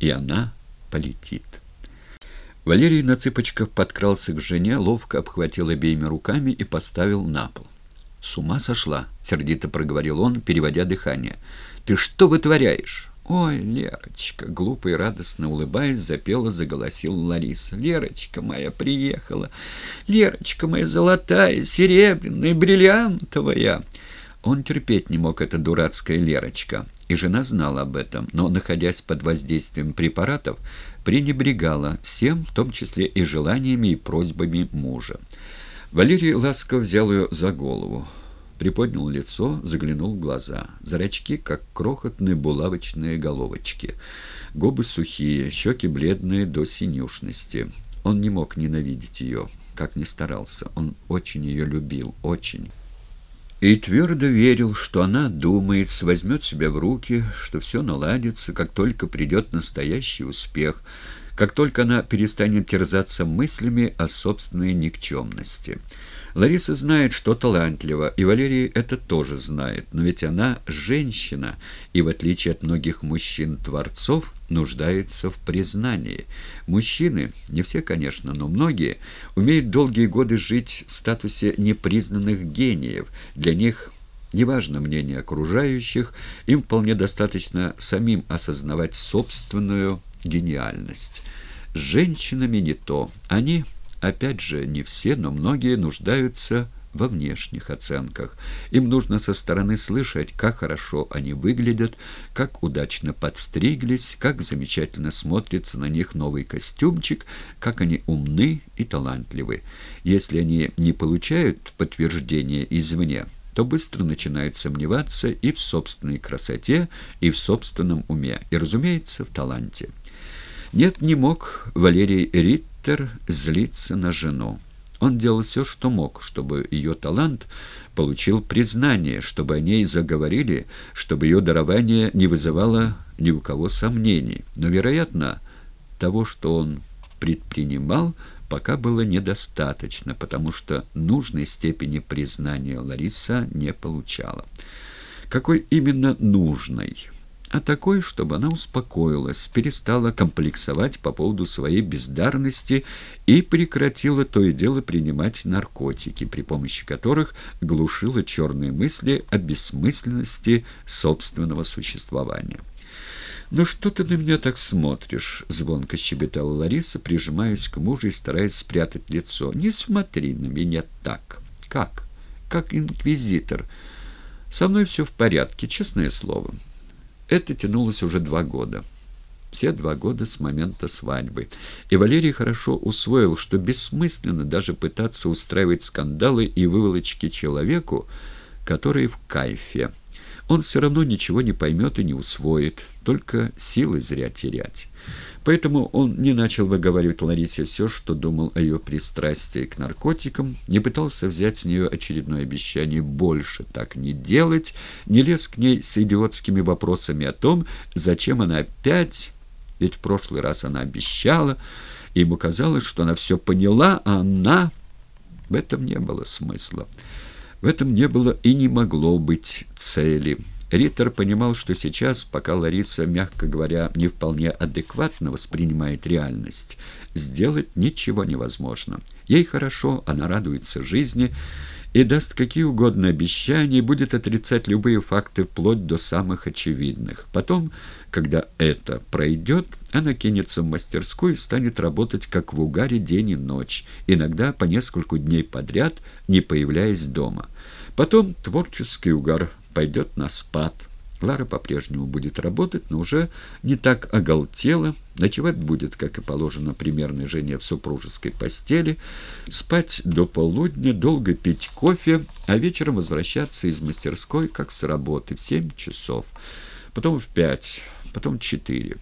и она полетит. Валерий на цыпочках подкрался к жене, ловко обхватил обеими руками и поставил на пол. «С ума сошла!» — сердито проговорил он, переводя дыхание. «Ты что вытворяешь?» «Ой, Лерочка!» — глупо и радостно улыбаясь, запела, заголосил Лариса. «Лерочка моя приехала! Лерочка моя золотая, серебряная, бриллиантовая!» Он терпеть не мог эта дурацкая Лерочка, и жена знала об этом, но, находясь под воздействием препаратов, пренебрегала всем, в том числе и желаниями и просьбами мужа. Валерий ласково взял ее за голову, приподнял лицо, заглянул в глаза. Зрачки, как крохотные булавочные головочки. Губы сухие, щеки бледные до синюшности. Он не мог ненавидеть ее, как ни старался. Он очень ее любил, очень и твердо верил, что она думает, возьмет себя в руки, что все наладится, как только придет настоящий успех, как только она перестанет терзаться мыслями о собственной никчемности. Лариса знает, что талантлива, и Валерий это тоже знает, но ведь она женщина, и в отличие от многих мужчин-творцов, нуждается в признании. Мужчины, не все, конечно, но многие, умеют долгие годы жить в статусе непризнанных гениев. Для них неважно мнение окружающих, им вполне достаточно самим осознавать собственную гениальность. С женщинами не то. Они Опять же, не все, но многие нуждаются во внешних оценках. Им нужно со стороны слышать, как хорошо они выглядят, как удачно подстриглись, как замечательно смотрится на них новый костюмчик, как они умны и талантливы. Если они не получают подтверждения извне, то быстро начинают сомневаться и в собственной красоте, и в собственном уме, и, разумеется, в таланте. Нет, не мог Валерий Риттер злиться на жену. Он делал все, что мог, чтобы ее талант получил признание, чтобы о ней заговорили, чтобы ее дарование не вызывало ни у кого сомнений. Но, вероятно, того, что он предпринимал, пока было недостаточно, потому что нужной степени признания Лариса не получала. Какой именно нужной? А такой, чтобы она успокоилась, перестала комплексовать по поводу своей бездарности и прекратила то и дело принимать наркотики, при помощи которых глушила черные мысли о бессмысленности собственного существования. «Ну что ты на меня так смотришь?» — звонко щебетала Лариса, прижимаясь к мужу и стараясь спрятать лицо. «Не смотри на меня так. Как? Как инквизитор. Со мной все в порядке, честное слово». Это тянулось уже два года. Все два года с момента свадьбы. И Валерий хорошо усвоил, что бессмысленно даже пытаться устраивать скандалы и выволочки человеку, который в кайфе. Он все равно ничего не поймет и не усвоит, только силы зря терять. Поэтому он не начал выговаривать Ларисе все, что думал о ее пристрастии к наркотикам, не пытался взять с нее очередное обещание больше так не делать, не лез к ней с идиотскими вопросами о том, зачем она опять, ведь в прошлый раз она обещала, и ему казалось, что она все поняла, а она... В этом не было смысла. В этом не было и не могло быть цели. Риттер понимал, что сейчас, пока Лариса, мягко говоря, не вполне адекватно воспринимает реальность, сделать ничего невозможно. Ей хорошо, она радуется жизни и даст какие угодно обещания, будет отрицать любые факты вплоть до самых очевидных. Потом, когда это пройдет, она кинется в мастерскую и станет работать как в угаре день и ночь, иногда по нескольку дней подряд, не появляясь дома. Потом творческий угар пойдет на спад. Лара по-прежнему будет работать, но уже не так оголтела, ночевать будет, как и положено примерной жене в супружеской постели, спать до полудня, долго пить кофе, а вечером возвращаться из мастерской, как с работы, в семь часов, потом в пять, потом в четыре.